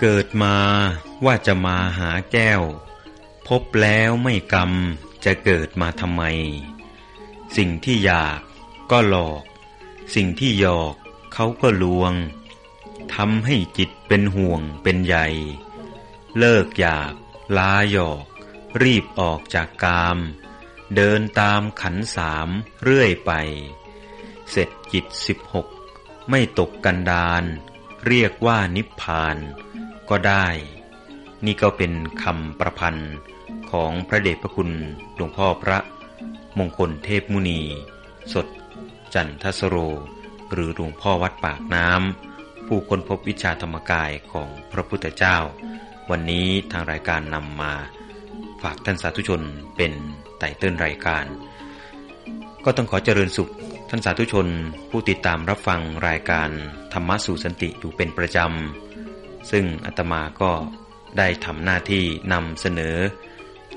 เกิดมาว่าจะมาหาแก้ว พบแล้วไม่กรรมจะเกิดมาทำไม สิ่งที่อยากก็หลอก สิ่งที่หยอกเขาก็ลวงทำให้จิตเป็นห่วงเป็นใยเลิกอยากลาหยอก รีบออกจากกาม เดินตามขันสามเรื่อยไป เสร็จจิตสิบหกไม่ตกกันดานเรียกว่านิพพาน ก็ได้ นี่ก็เป็นคำประพันธ์ของพระเดชพระคุณหลวงพ่อพระมงคลเทพมุนี สด จันทสโร หรือหลวงพ่อวัดปากน้ำผู้ค้นพบวิชาธรรมกายของพระพุทธเจ้า วันนี้ทางรายการนำมา ฝากท่านสาธุชนเป็นไต่เต้นรายการ ก็ต้องขอเจริญสุขท่านสาธุชนผู้ติดตามรับฟังรายการธรรมะสู่สันติอยู่เป็นประจำ ซึ่งอาตมาก็ได้ทำหน้าที่นำเสนอ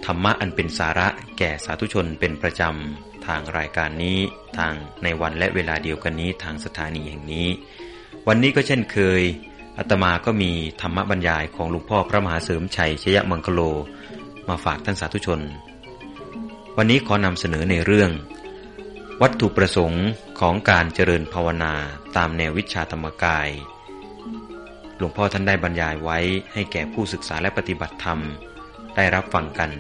ธรรมะอันเป็นสาระแก่สาธุชนเป็นประจำ ทางรายการนี้ทางในวันและเวลาเดียวกันนี้ทางสถานีแห่งนี้ วันนี้ก็เช่นเคยอาตมาก็มีธรรมบรรยายของหลวงพ่อพระมหาเสริมชัยชยมังคโล มาฝากท่านสาธุชน วันนี้ขอนำเสนอในเรื่อง วัตถุประสงค์ของการเจริญภาวนาตามแนววิชาธรรมกาย หลวงพ่อท่านได้บรรยายไว้ให้แก่ผู้ศึกษาและปฏิบัติธรรม ได้รับฟังกัน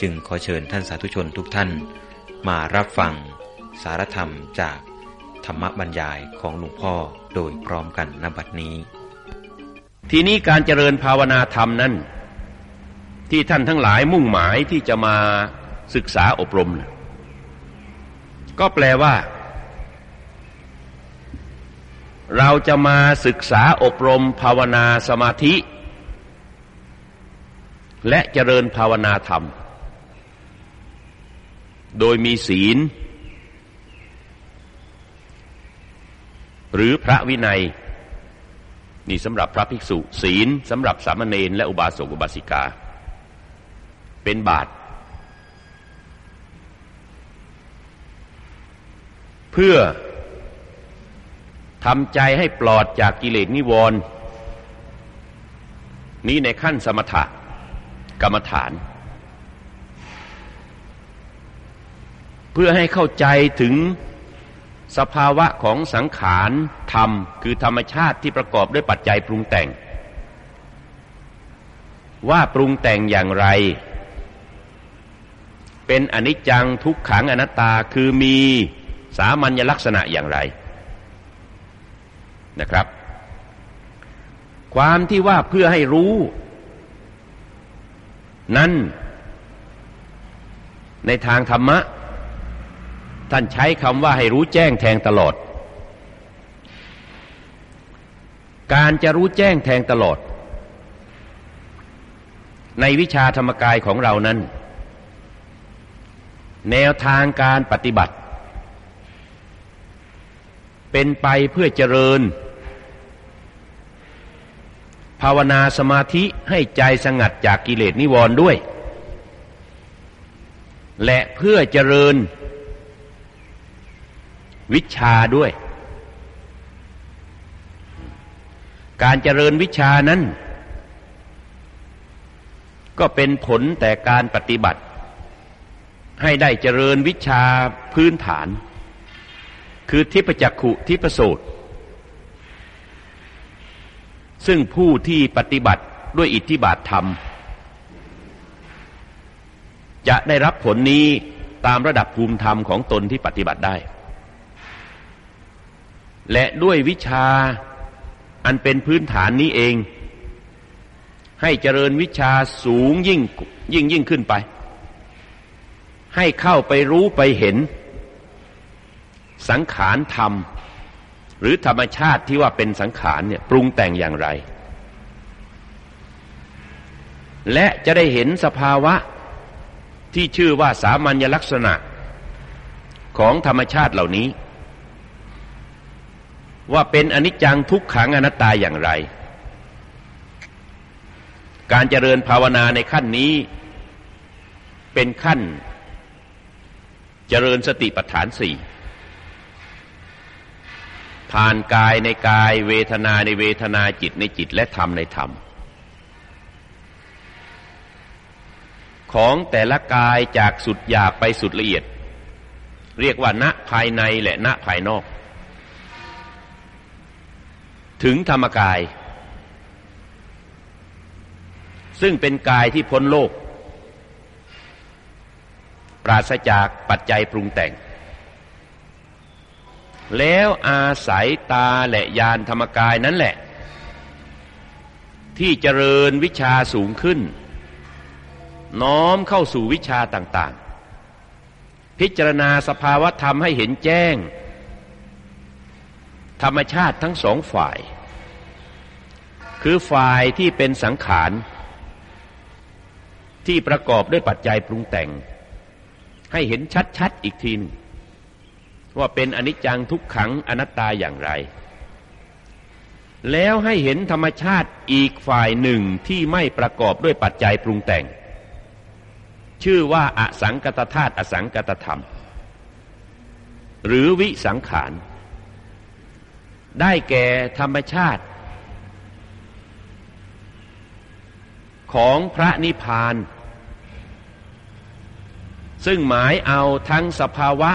จึงขอเชิญท่านสาธุชนทุกท่าน มารับฟัง สารธรรมจากธรรมบรรยายของหลวงพ่อโดยพร้อมกันณบัดนี้ ทีนี้การเจริญภาวนาธรรมนั้น ที่ท่านทั้งหลายมุ่งหมายที่จะมาศึกษาอบรม ก็แปลว่า เราจะมาศึกษาอบรมภาวนาสมาธิ และเจริญภาวนาธรรม โดยมีศีล หรือพระวินัย นี่สำหรับพระภิกษุ ศีลสำหรับสามเณรและอุบาสกอุบาสิกา เป็นบาท เพื่อ ทำใจให้ปลอดจากกิเลสนิวรณ์นี้ในขั้นสมถะกรรมฐาน เพื่อให้เข้าใจถึงสภาวะของสังขารธรรม คือธรรมชาติที่ประกอบด้วยปัจจัยปรุงแต่ง ว่าปรุงแต่งอย่างไร เป็นอนิจจังทุกขังอนัตตาคือมีสามัญลักษณะอย่างไร นะครับ ความที่ว่าเพื่อให้รู้ นั้น ในทางธรรมะ ท่านใช้คำว่าให้รู้แจ้งแทงตลอด การจะรู้แจ้งแทงตลอด ในวิชาธรรมกายของเรานั้น แนวทางการปฏิบัติเป็นไปเพื่อเจริญ ภาวนาสมาธิให้ใจสงัดจากกิเลสนิวรณ์ด้วย และเพื่อเจริญวิชาด้วย การเจริญวิชานั้น ก็เป็นผลแต่การปฏิบัติ ให้ได้เจริญวิชาพื้นฐาน คือทิพจักขุทิพโสตร ซึ่งผู้ที่ปฏิบัติด้วยอิทธิบาทธรรม จะได้รับผลนี้ตามระดับภูมิธรรมของตนที่ปฏิบัติได้ และด้วยวิชาอันเป็นพื้นฐานนี้เอง ให้เจริญวิชาสูงยิ่งยิ่งยิ่งขึ้นไป ให้เข้าไปรู้ไปเห็น สังขารธรรม หรือธรรมชาติที่ว่าเป็นสังขารเนี่ยปรุงแต่งอย่างไร และจะได้เห็นสภาวะที่ชื่อว่าสามัญลักษณะของธรรมชาติเหล่านี้ ว่าเป็นอนิจจังทุกขังอนัตตาอย่างไร การเจริญภาวนาในขั้นนี้ เป็นขั้นเจริญสติปัฏฐานสี่ ผ่านกายในกาย เวทนาในเวทนาจิตในจิตและธรรมในธรรม ของแต่ละกายจากสุดหยาบไปสุดละเอียด เรียกว่าณภายในและณภายนอก ถึงธรรมกาย ซึ่งเป็นกายที่พ้นโลก ปราศจากปัจจัยปรุงแต่ง แล้วอาศัยตาและยานธรรมกายนั่นแหละ ที่เจริญวิชาสูงขึ้น น้อมเข้าสู่วิชาต่าง ๆ พิจารณาสภาวธรรมให้เห็นแจ้ง ธรรมชาติทั้งสองฝ่าย คือฝ่ายที่เป็นสังขาร ที่ประกอบด้วยปัจจัยปรุงแต่ง ให้เห็นชัด ๆ อีกทีนึง ว่าเป็นอนิจจังทุกขังอนัตตาอย่างไร แล้วให้เห็นธรรมชาติอีกฝ่ายหนึ่งที่ไม่ประกอบด้วยปัจจัยปรุงแต่ง ชื่อว่าอสังกตธาตุอสังกตธรรม หรือวิสังขาร ได้แก่ธรรมชาติ ของพระนิพพาน ซึ่งหมายเอาทั้งสภาวะ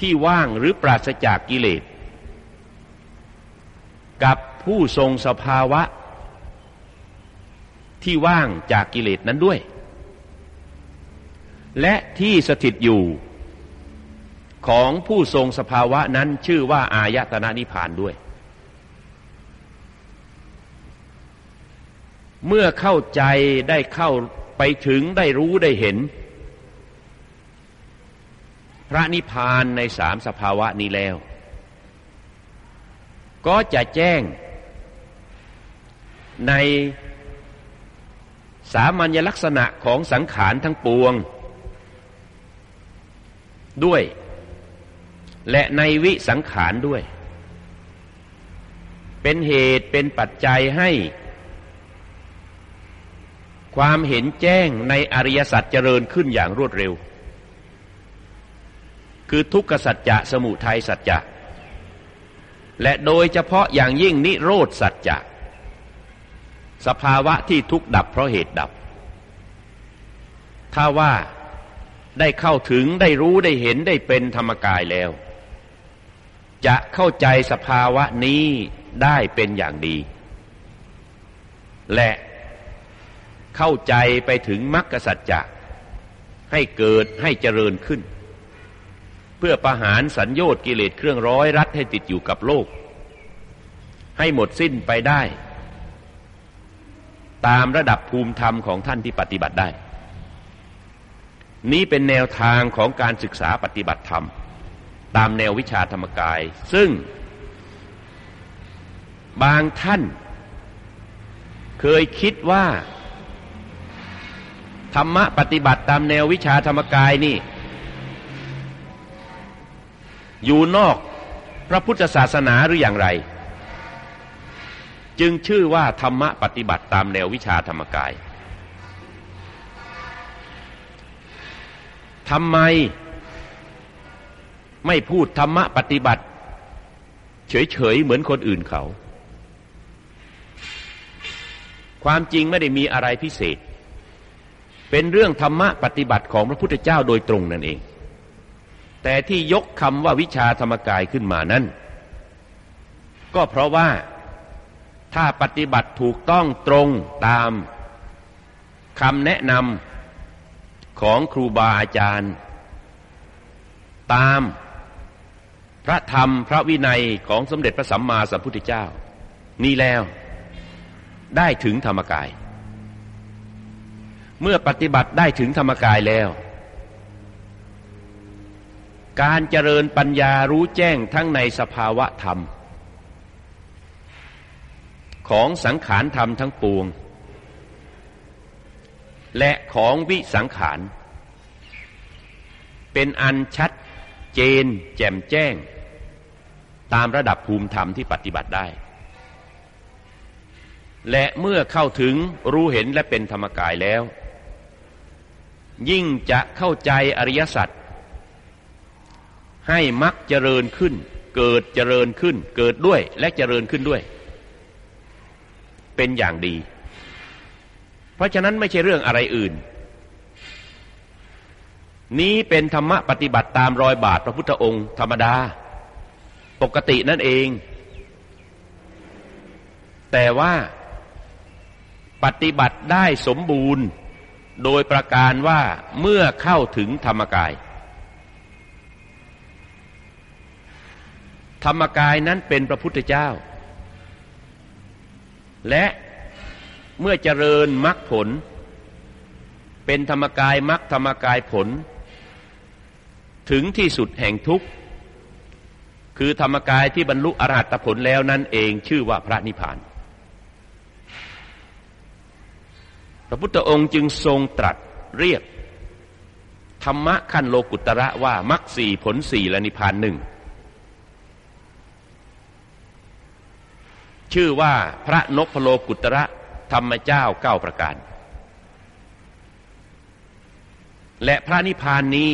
ที่ว่างหรือปราศจากกิเลส กับผู้ทรงสภาวะ ที่ว่างจากกิเลสนั้นด้วย และที่สถิตอยู่ของผู้ทรงสภาวะนั้นชื่อว่าอายตนะนิพพานด้วย เมื่อเข้าใจได้เข้าไปถึงได้รู้ได้เห็น พระนิพพานในสามสภาวะนี้แล้ว ก็จะแจ้งในสามัญลักษณะของสังขารทั้งปวง ด้วย และในวิสังขารด้วย เป็นเหตุเป็นปัจจัยให้ ความเห็นแจ้งในอริยสัจเจริญขึ้นอย่างรวดเร็ว คือทุกขสัจจะสมุทัยสัจจะ และโดยเฉพาะอย่างยิ่งนิโรธสัจจะ สภาวะที่ทุกดับเพราะเหตุดับ ถ้าว่าได้เข้าถึงได้รู้ได้เห็นได้เป็นธรรมกายแล้ว จะเข้าใจสภาวะนี้ได้เป็นอย่างดี และเข้าใจไปถึงมรรคสัจจะให้เกิดให้เจริญขึ้น พื่อประหารสัญญชน์กิเลสเครื่องร้อยรัดให้ติดอยู่กับโลก ให้หมดสิ้นไปได้ ตามระดับภูมิธรรมของท่านที่ปฏิบัติได้ นี้เป็นแนวทางของการศึกษาปฏิบัติธรรม ตามแนววิชาธรรมกาย ซึ่ง บางท่าน เคยคิดว่า ธรรมะปฏิบัติตามแนววิชาธรรมกายนี่ อยู่นอกพระพุทธศาสนาหรืออย่างไร จึงชื่อว่าธรรมะปฏิบัติตามแนววิชาธรรมกายทำไมไม่พูดธรรมะปฏิบัติ เฉย ๆ เหมือนคนอื่นเขา ความจริงไม่ได้มีอะไรพิเศษ เป็นเรื่องธรรมะปฏิบัติของพระพุทธเจ้าโดยตรงนั่นเอง แต่ที่ยกคำว่าวิชาธรรมกายขึ้นมานั้น ก็เพราะว่าถ้าปฏิบัติถูกต้องตรงตามคำแนะนำของครูบาอาจารย์ ตามพระธรรมพระวินัยของสมเด็จพระสัมมาสัมพุทธเจ้า นี่แล้วได้ถึงธรรมกาย เมื่อปฏิบัติได้ถึงธรรมกายแล้ว การเจริญปัญญารู้แจ้งทั้งในสภาวะธรรม ของสังขารธรรมทั้งปวง และของวิสังขาร เป็นอันชัดเจนแจ่มแจ้ง ตามระดับภูมิธรรมที่ปฏิบัติได้ และเมื่อเข้าถึงรู้เห็นและเป็นธรรมกายแล้ว ยิ่งจะเข้าใจอริยสัจ ให้มักเจริญขึ้น เกิดเจริญขึ้น เกิดด้วยและเจริญขึ้นด้วย เป็นอย่างดี เพราะฉะนั้นไม่ใช่เรื่องอะไรอื่น นี้เป็นธรรมะปฏิบัติตามรอยบาทพระพุทธองค์ธรรมดา ปกตินั่นเอง แต่ว่าปฏิบัติได้สมบูรณ์ โดยประการว่าเมื่อเข้าถึงธรรมกาย ธรรมกายนั้นเป็นพระพุทธเจ้า และเมื่อเจริญมรรคผล เป็นธรรมกายมรรคธรรมกายผล ถึงที่สุดแห่งทุกข์ คือธรรมกายที่บรรลุอรหัตผลแล้วนั่นเองชื่อว่าพระนิพพาน พระพุทธองค์จึงทรงตรัสเรียก ธรรมะขั้นโลกุตระว่ามรรคสี่ผลสี่และนิพพานหนึ่ง ชื่อว่าพระนพโลกุตระธรรมเจ้าเก้าประการ และพระนิพพานนี้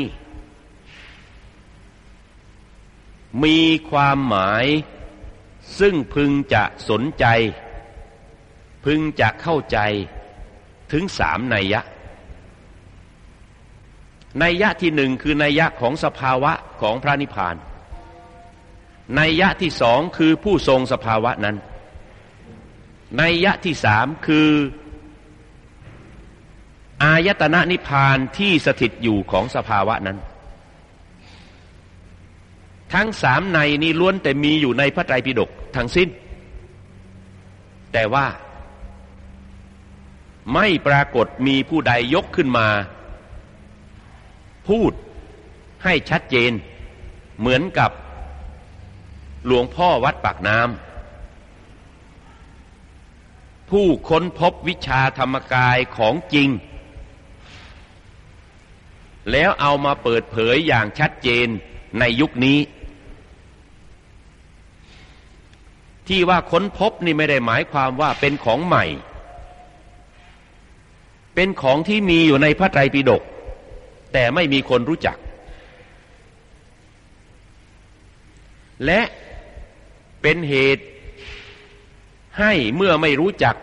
มีความหมายซึ่งพึงจะสนใจ พึงจะเข้าใจถึงสามนัยยะ นัยยะที่หนึ่งคือนัยยะของสภาวะของพระนิพพาน นัยยะที่สองคือผู้ทรงสภาวะนั้น นัยยะที่สามคือ อายตนะนิพพานที่สถิตอยู่ของสภาวะนั้น ทั้งสามในนี้ล้วนแต่มีอยู่ในพระไตรปิฎกทั้งสิ้น แต่ว่า ไม่ปรากฏมีผู้ใดยกขึ้นมา พูดให้ชัดเจน เหมือนกับหลวงพ่อวัดปากน้ำ ผู้ค้นพบวิชาธรรมกายของจริง แล้วเอามาเปิดเผยอย่างชัดเจนในยุคนี้ ที่ว่าค้นพบนี่ไม่ได้หมายความว่าเป็นของใหม่ เป็นของที่มีอยู่ในพระไตรปิฎกแต่ไม่มีคนรู้จัก และเป็นเหตุ ให้เมื่อไม่รู้จัก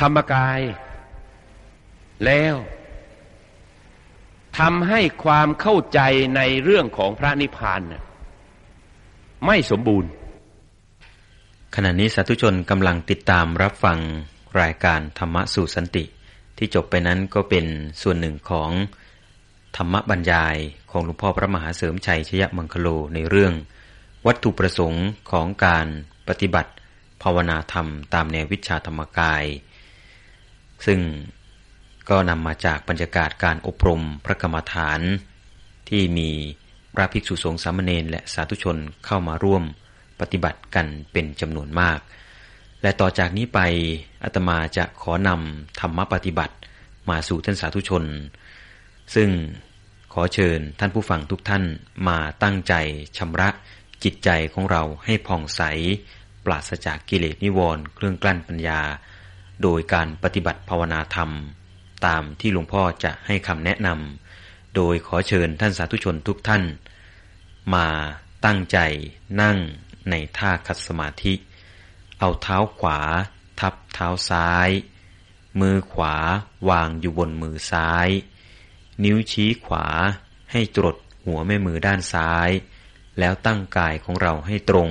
ธรรมกาย แล้วทำให้ความเข้าใจในเรื่องของพระนิพพานไม่สมบูรณ์ ขณะนี้สาธุชนกำลังติดตามรับฟังรายการธรรมะสู่สันติ ที่จบไปนั้นก็เป็นส่วนหนึ่งของธรรมบรรยาย ของหลวงพ่อพระมหาเสริมชัยชยมังคโลในเรื่อง วัตถุประสงค์ของการปฏิบัติ ภาวนาธรรมตามแนววิชาธรรมกาย ซึ่งก็นำมาจากบรรยากาศการอบรมพระกรรมฐาน ที่มีพระภิกษุสงฆ์สามเณรและสาธุชนเข้ามาร่วมปฏิบัติกันเป็นจำนวนมาก และต่อจากนี้ไปอาตมาจะขอนำธรรมปฏิบัติมาสู่ท่านสาธุชน ซึ่ง ขอเชิญท่านผู้ฟังทุกท่านมาตั้งใจชำระจิตใจของเราให้ผ่องใส ปราศจากกิเลสนิวรณ์เครื่องกลั้นปัญญา โดยการปฏิบัติภาวนาธรรม ตามที่หลวงพ่อจะให้คำแนะนำโดยขอเชิญท่านสาธุชนทุกท่าน มาตั้งใจนั่งในท่าคัดสมาธิ เอาเท้าขวา ทับเท้าซ้าย มือขวาวางอยู่บนมือซ้าย นิ้วชี้ขวา ให้ตรดหัวแม่มือด้านซ้าย แล้วตั้งกายของเราให้ตรง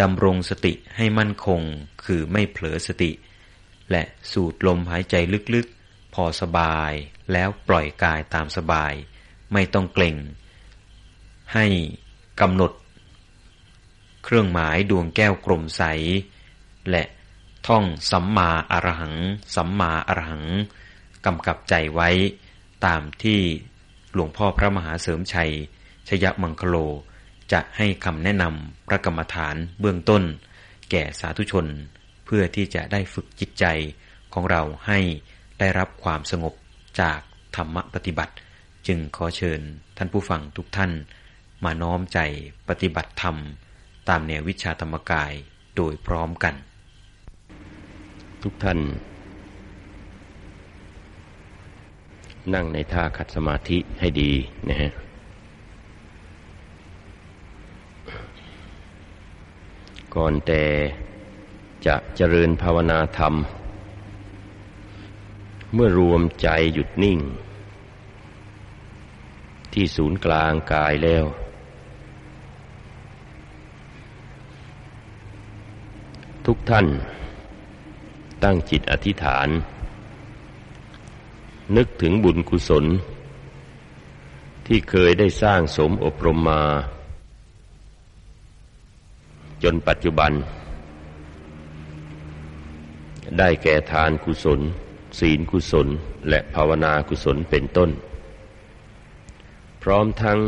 ดำรงสติให้มั่นคงคือไม่เผลอสติ และสูดลมหายใจลึกๆ พอสบายแล้วปล่อยกายตามสบาย ไม่ต้องเกร็ง ให้กำหนด เครื่องหมายดวงแก้วกลมใส และท่องสัมมาอรหัง สัมมาอรหังกำกับใจไว้ ตามที่หลวงพ่อพระมหาเสริมชัย ชยมังคโล จะให้คำแนะนำพระกรรมฐานเบื้องต้น แก่สาธุชน เพื่อที่จะได้ฝึกจิตใจของเราให้ได้รับความสงบจากธรรมปฏิบัติ จึงขอเชิญท่านผู้ฟังทุกท่าน มาน้อมใจปฏิบัติธรรม ตามแนววิชาธรรมกายโดยพร้อมกัน ทุกท่าน นั่งในท่าขัดสมาธิให้ดีนะฮะก็ก่อนแต่จะเจริญภาวนาธรรม เมื่อรวมใจหยุดนิ่ง ที่ศูนย์กลางกายแล้ว ทุกท่านตั้งจิตอธิษฐาน นึกถึงบุญกุศล ที่เคยได้สร้างสมอบรมมา จนปัจจุบัน ได้แก่ทานกุศล ศีลกุศล และภาวนากุศลเป็นต้น พร้อมทั้ง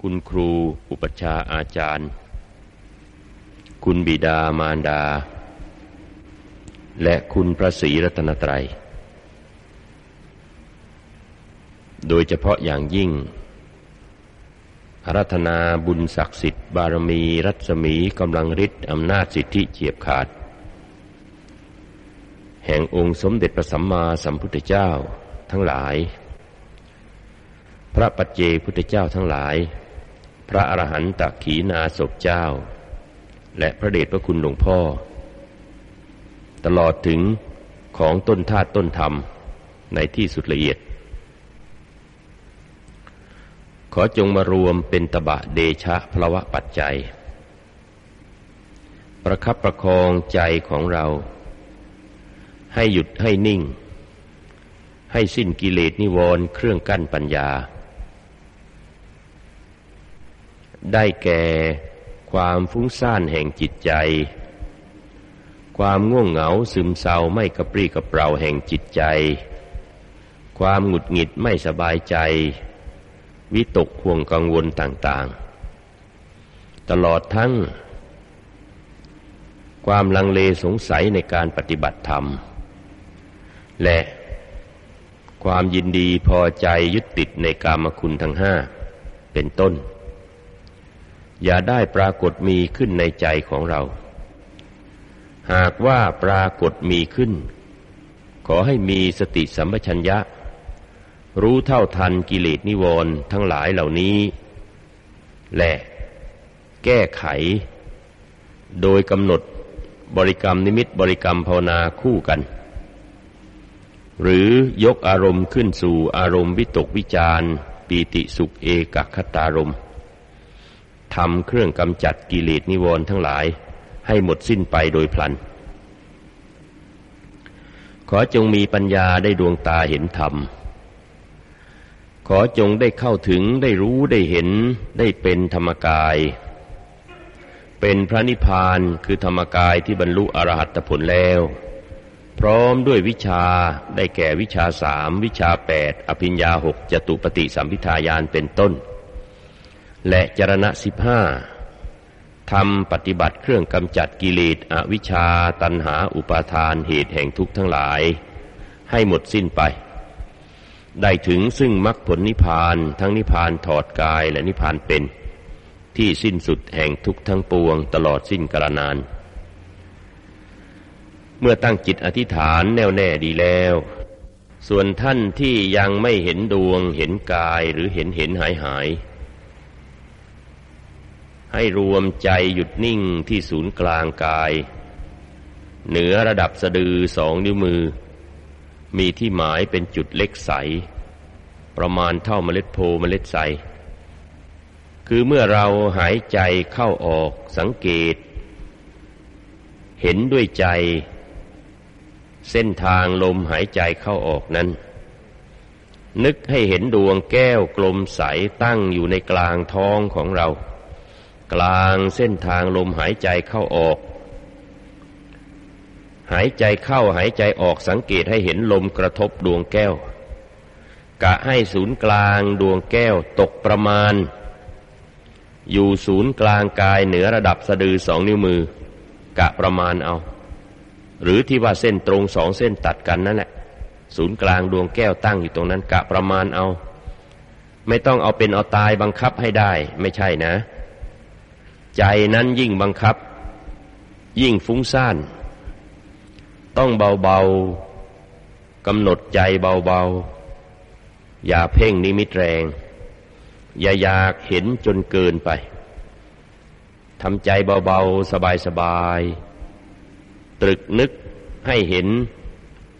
คุณครูอุปชาอาจารย์ คุณบิดามารดา และคุณพระศรีรัตนตรัย โดยเฉพาะอย่างยิ่งอารัธนาบุญศักดิ์สิทธิ์บารมีรัศมีกำลังฤทธิ์อำนาจสิทธิเฉียบขาด แห่งองค์สมเด็จพระสัมมาสัมพุทธเจ้าทั้งหลาย พระปัจเจพุทธเจ้าทั้งหลาย พระอรหันตขีนาศพเจ้า และพระเดชพระคุณหลวงพ่อ ตลอดถึงของต้นธาตุต้นธรรมในที่สุดละเอียด ขอจงมารวมเป็นตบะเดชะพลวะปัจจัย ประคับประคองใจของเรา ให้หยุดให้นิ่ง ให้สิ้นกิเลสนิวรณ์เครื่องกั้นปัญญา ได้แก่ความฟุ้งซ่านแห่งจิตใจ ความง่วงเหงาซึมเศร้าไม่กระปรี้กระเปร่าแห่งจิตใจ ความหงุดหงิดไม่สบายใจ วิตกห่วงกังวลต่างๆ ตลอดทั้ง ความลังเลสงสัยในการปฏิบัติธรรม และความยินดีพอใจยึดติดในกามคุณทั้งห้าเป็นต้น อย่าได้ปรากฏมีขึ้นในใจของเรา หากว่าปรากฏมีขึ้น ขอให้มีสติสัมปชัญญะ รู้เท่าทันกิเลสนิวรณ์ทั้งหลายเหล่านี้ และแก้ไข โดยกำหนดบริกรรมนิมิตบริกรรมภาวนาคู่กัน หรือยกอารมณ์ขึ้นสู่อารมณ์วิตกวิจารปีติสุขเอกคตารมทำเครื่องกำจัดกิเลสนิวรณ์ทั้งหลาย ให้หมดสิ้นไปโดยพลัน ขอจงมีปัญญาได้ดวงตาเห็นธรรม ขอจงได้เข้าถึงได้รู้ได้เห็นได้เป็นธรรมกาย เป็นพระนิพพานคือธรรมกายที่บรรลุอรหัตผลแล้ว พร้อมด้วยวิชาได้แก่วิชาสามวิชาแปดอภิญญาหกจตุปฏิสัมพิทายานเป็นต้น และจรณะสิบห้า ทำปฏิบัติเครื่องกำจัดกิเลสอวิชชาตันหาอุปาทานเหตุแห่งทุกข์ทั้งหลาย ให้หมดสิ้นไป ได้ถึงซึ่งมรรคผลนิพพานทั้งนิพพานถอดกายและนิพพานเป็น ที่สิ้นสุดแห่งทุกข์ทั้งปวงตลอดสิ้นกาลนาน เมื่อตั้งจิตอธิษฐานแน่วแน่ดีแล้ว ส่วนท่านที่ยังไม่เห็นดวงเห็นกายหรือเห็นเห็นหายหาย ให้รวมใจหยุดนิ่งที่ศูนย์กลางกาย เหนือระดับสะดือสองนิ้วมือ มีที่หมายเป็นจุดเล็กใส ประมาณเท่าเมล็ดโพเมล็ดใส คือเมื่อเราหายใจเข้าออกสังเกต เห็นด้วยใจ เส้นทางลมหายใจเข้าออกนั้น นึกให้เห็นดวงแก้วกลมใสตั้งอยู่ในกลางท้องของเรา กลางเส้นทางลมหายใจเข้าออก หายใจเข้าหายใจออกสังเกตให้เห็นลมกระทบดวงแก้ว กะให้ศูนย์กลางดวงแก้วตกประมาณ อยู่ศูนย์กลางกายเหนือระดับสะดือสองนิ้วมือ กะประมาณเอา หรือที่ว่าเส้นตรงสองเส้นตัดกันนั่นแหละศูนย์กลางดวงแก้วตั้งอยู่ตรงนั้นกะประมาณเอา ไม่ต้องเอาเป็นเอาตายบังคับให้ได้ ไม่ใช่นะ ใจนั้นยิ่งบังคับ ยิ่งฟุ้งซ่าน ต้องเบาๆกำหนดใจเบาๆ อย่าเพ่งนิมิตแรง อย่าอยากเห็นจนเกินไปทำใจเบาๆ สบายๆ ตรึกนึกให้เห็น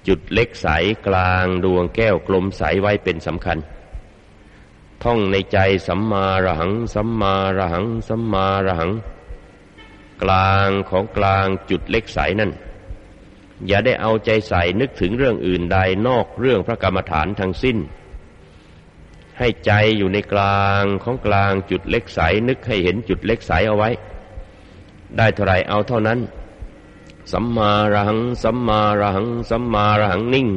จุดเล็กใสกลางดวงแก้วกลมใสไว้เป็นสำคัญ ท่องในใจสัมมาระหัง สัมมาระหัง สัมมาระหัง กลางของกลางจุดเล็กใสนั่น อย่าได้เอาใจใส่นึกถึงเรื่องอื่นใดนอกเรื่องพระกรรมฐานทั้งสิ้น ให้ใจอยู่ในกลางของกลางจุดเล็กใสนึกให้เห็นจุดเล็กใสเอาไว้ ได้เท่าไรเอาเท่านั้น สัมมาระหัง สัมมาระหัง สัมมาระหังนิ่ง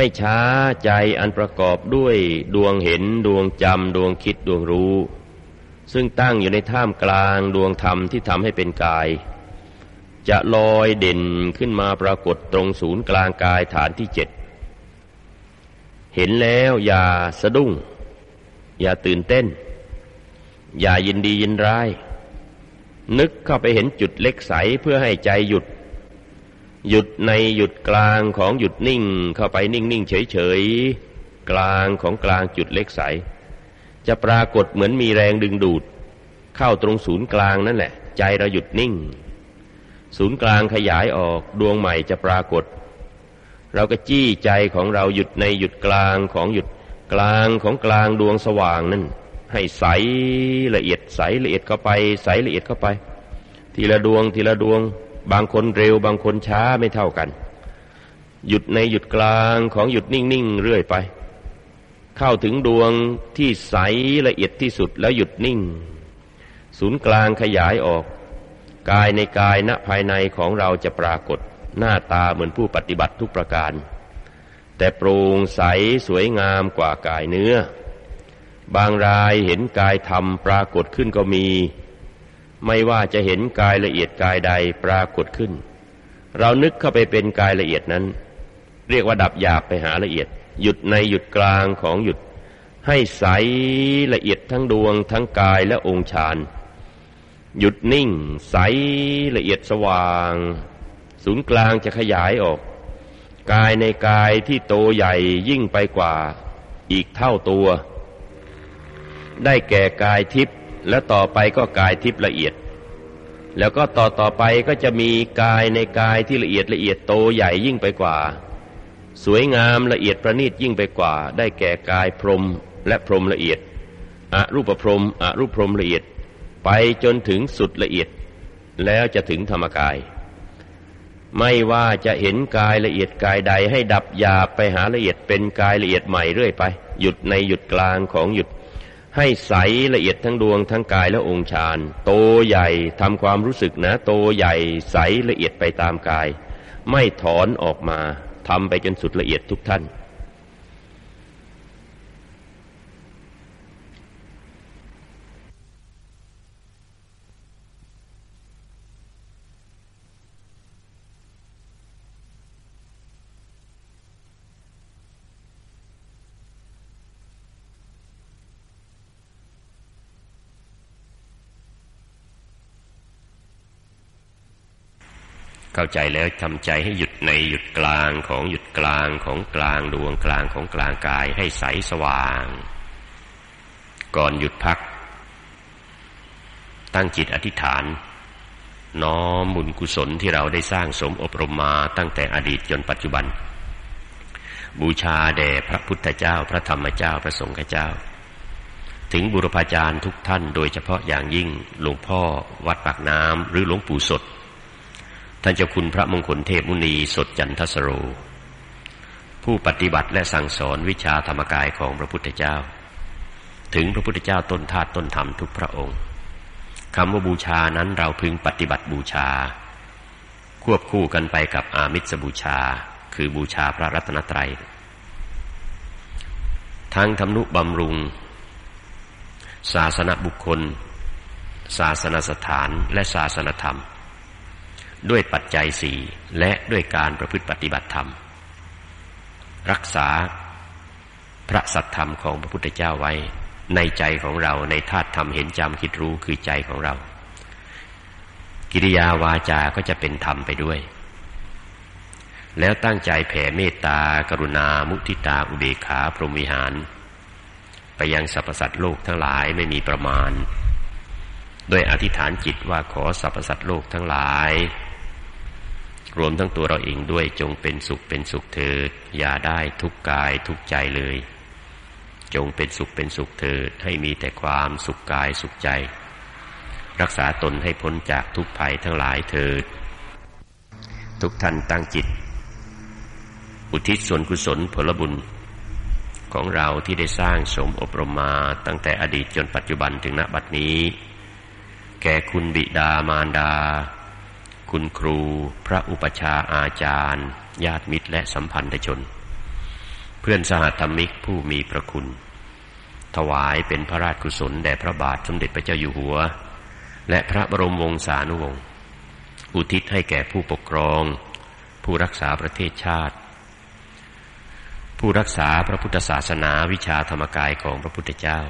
ไม่ช้าใจอันประกอบด้วยดวงเห็นดวงจำดวงคิดดวงรู้ ซึ่งตั้งอยู่ในท่ามกลางดวงธรรมที่ทำให้เป็นกาย จะลอยเด่นขึ้นมาปรากฏตรงศูนย์กลางกายฐานที่เจ็ดเห็นแล้วอย่าสะดุ้ง อย่าตื่นเต้น อย่ายินดียินร้าย นึกเข้าไปเห็นจุดเล็กใสเพื่อให้ใจหยุด หยุดในหยุดกลางของหยุดนิ่งเข้าไปนิ่งนิ่งเฉยเฉยกลางของกลางจุดเล็กใส จะปรากฏเหมือนมีแรงดึงดูด เข้าตรงศูนย์กลางนั่นแหละ ใจเราหยุดนิ่ง ศูนย์กลางขยายออกดวงใหม่จะปรากฏ เราก็จี้ใจของเราหยุดในหยุดกลางของหยุดกลางของกลางดวงสว่างนั่นให้ใสละเอียดใสละเอียดเข้าไป ใสละเอียดเข้าไป ทีละดวงทีละดวง บางคนเร็วบางคนช้าไม่เท่ากัน หยุดในหยุดกลางของหยุดนิ่งๆเรื่อยไป เข้าถึงดวงที่ใสละเอียดที่สุดแล้วหยุดนิ่ง ศูนย์กลางขยายออก กายในกายณภายในของเราจะปรากฏหน้าตาเหมือนผู้ปฏิบัติทุกประการ แต่โปร่งใสสวยงามกว่ากายเนื้อ บางรายเห็นกายธรรมปรากฏขึ้นก็มี ไม่ว่าจะเห็นกายละเอียดกายใดปรากฏขึ้น เรานึกเข้าไปเป็นกายละเอียดนั้น เรียกว่าดับหยาบไปหาละเอียด หยุดในหยุดกลางของหยุด ให้ใสละเอียดทั้งดวงทั้งกายและองค์ฌานหยุดนิ่ง ใสละเอียดสว่าง ศูนย์กลางจะขยายออก กายในกายที่โตใหญ่ยิ่งไปกว่า อีกเท่าตัว ได้แก่กายทิพย์ และต่อไปก็กายทิพย์ละเอียด แล้วก็ต่อต่อไปก็จะมีกายในกายที่ละเอียดละเอียดโตใหญ่ยิ่งไปกว่า สวยงามละเอียดประณีตยิ่งไปกว่า ได้แก่กายพรมและพรมละเอียดอรูปพรมอรูปพรมละเอียด ไปจนถึงสุดละเอียด แล้วจะถึงธรรมกาย ไม่ว่าจะเห็นกายละเอียดกายใดให้ดับหยาบไปหาละเอียดเป็นกายละเอียดใหม่เรื่อยไป หยุดในหยุดกลางของหยุด ให้ใสละเอียดทั้งดวงทั้งกายและองค์ฌานโตใหญ่ทำความรู้สึกนะโตใหญ่ใสละเอียดไปตามกาย ไม่ถอนออกมาทำไปจนสุดละเอียดทุกท่าน เข้าใจแล้วทำใจให้หยุดในหยุดกลางของหยุดกลางของกลางดวงกลางของกลางกายให้ใสสว่าง ก่อนหยุดพัก ตั้งจิตอธิษฐาน น้อมบุญกุศลที่เราได้สร้างสมอบรมมาตั้งแต่อดีตจนปัจจุบัน บูชาแด่พระพุทธเจ้าพระธรรมเจ้าพระสงฆ์เจ้า ถึงบุรพาจารย์ทุกท่านโดยเฉพาะอย่างยิ่งหลวงพ่อวัดปากน้ำหรือหลวงปู่สด ท่านเจ้าคุณพระมงคลเทพมุนีสดจันทสโร ผู้ปฏิบัติและสั่งสอนวิชาธรรมกายของพระพุทธเจ้า ถึงพระพุทธเจ้าต้นธาตุต้นธรรมทุกพระองค์คำว่าบูชานั้นเราพึงปฏิบัติบูชา ควบคู่กันไปกับอามิสบูชา คือบูชาพระรัตนตรัย ทั้งทำนุบำรุง ศาสนบุคคล ศาสนสถานและศาสนธรรม ด้วยปัจจัยสี่และด้วยการประพฤติปฏิบัติธรรม รักษาพระสัตธรรมของพระพุทธเจ้าไว้ ในใจของเราในธาตุธรรมเห็นจำคิดรู้คือใจของเรา กิริยาวาจาก็จะเป็นธรรมไปด้วย แล้วตั้งใจแผ่เมตตากรุณา มุทิตา อุเบกขา พรหมวิหาร ไปยังสรรพสัตว์โลกทั้งหลายไม่มีประมาณ โดยอธิษฐานจิตว่าขอสรรพสัตว์โลกทั้งหลาย รวมทั้งตัวเราเองด้วยจงเป็นสุขเป็นสุขเถิดอย่าได้ทุกกายทุกใจเลย จงเป็นสุขเป็นสุขเถิดให้มีแต่ความสุขกายสุขใจ รักษาตนให้พ้นจากทุกภัยทั้งหลายเถิด ทุกท่านตั้งจิต อุทิศส่วนกุศลผลบุญ ของเราที่ได้สร้างสมอบรมมาตั้งแต่อดีตจนปัจจุบันถึงณบัดนี้ แก่คุณบิดามารดา คุณครู พระอุปชาอาจารย์ ญาติมิตรและสัมพันธชน เพื่อนสหธรรมิกผู้มีพระคุณ ถวายเป็นพระราชกุศลแด่พระบาทสมเด็จพระเจ้าอยู่หัว และพระบรมวงศานุวงศ์อุทิศให้แก่ผู้ปกครอง ผู้รักษาประเทศชาติ ผู้รักษาพระพุทธศาสนาวิชาธรรมกายของพระพุทธเจ้า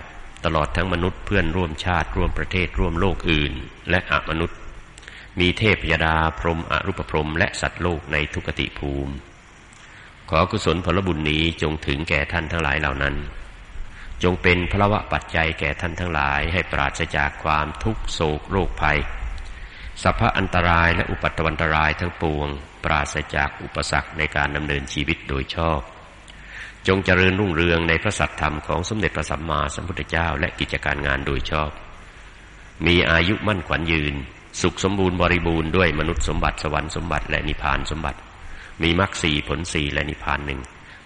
ตลอดทั้งมนุษย์เพื่อนร่วมชาติร่วมประเทศร่วมโลกอื่น และอมนุษย์ มีเทพยดาพรหมอรูปพรมและสัตว์โลกในทุกติภูมิ ขอกุศลผลบุญนี้จงถึงแก่ท่านทั้งหลายเหล่านั้น จงเป็นพระวะปัจจัยแก่ท่านทั้งหลายให้ปราศจากความทุกโศกโรคภัยสัพพะอันตรายและอุปัตตวันตรายทั้งปวง ปราศจากอุปสรรคในการดำเนินชีวิตโดยชอบ จงเจริญรุ่งเรืองในพระสัตธรรมของสมเด็จพระสัมมาสัมพุทธเจ้าและกิจการงานโดยชอบ มีอายุมั่นขวัญยืน สุขสมบูรณ์บริบูรณ์ด้วยมนุษย์สมบัติสวรรค์สมบัติและนิพพานสมบัติ มีมรรคสี่ผลสี่และนิพพานหนึ่ง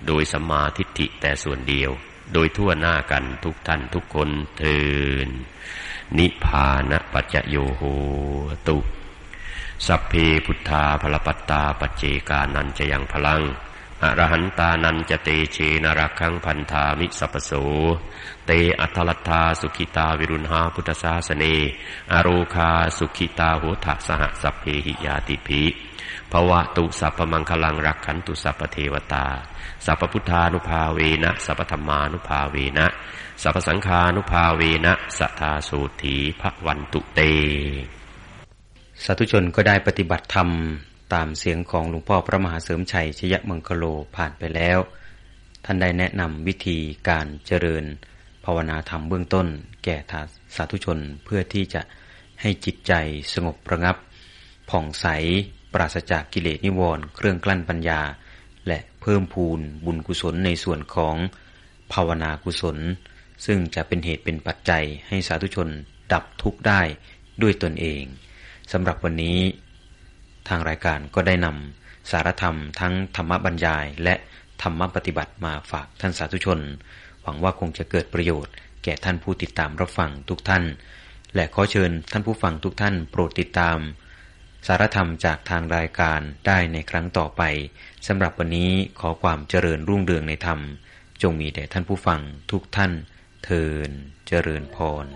โดยสัมมาทิฏฐิแต่ส่วนเดียว โดยทั่วหน้ากันทุกท่านทุกคนเทินนิพพานะปัจจโยโหตุสัพเพพุทธาพลปัตตาปัจเจกานันจะยังพลัง อรหันตานันจะเตเชนรักขังพันธามิสัพโส เตอัทลัทธาสุขิตาวิรุณหาพุทธศาสเนอโรคาสุขิตาโหทะสหสัพเพหิยาติภิภวะตุสัพพมังคลังรักขันตุสัพเทวตา สัพพุทธานุภาเวนะ สัพธรรมานุภาเวนะ สัพพสังฆานุภาเวนะสัทธาสูถีพระวันตุเต สาธุชนก็ได้ปฏิบัติธรรม ตามเสียงของหลวงพ่อพระมหาเสริมชัยชยมังคโลผ่านไปแล้ว ท่านได้แนะนำวิธีการเจริญ ภาวนาธรรมเบื้องต้น แก่สาธุชนเพื่อที่จะให้จิตใจสงบประงับ ผ่องใส ปราศจากกิเลสนิวรณ์เครื่องกลั้นปัญญา และเพิ่มพูนบุญกุศลในส่วนของภาวนากุศล ซึ่งจะเป็นเหตุเป็นปัจจัยให้สาธุชนดับทุกข์ได้ด้วยตนเองสำหรับวันนี้ ทางรายการก็ได้นำสารธรรมทั้งธรรมบรรยาย และธรรมปฏิบัติมาฝากท่านสาธุชน หวังว่าคงจะเกิดประโยชน์ แก่ท่านผู้ติดตามรับฟังทุกท่าน และขอเชิญท่านผู้ฟังทุกท่านโปรดติดตาม สารธรรมจากทางรายการได้ในครั้งต่อไปสำหรับวันนี้ขอความเจริญรุ่งเรืองในธรรม จงมีแด่ท่านผู้ฟังทุกท่าน เทินเจริญพร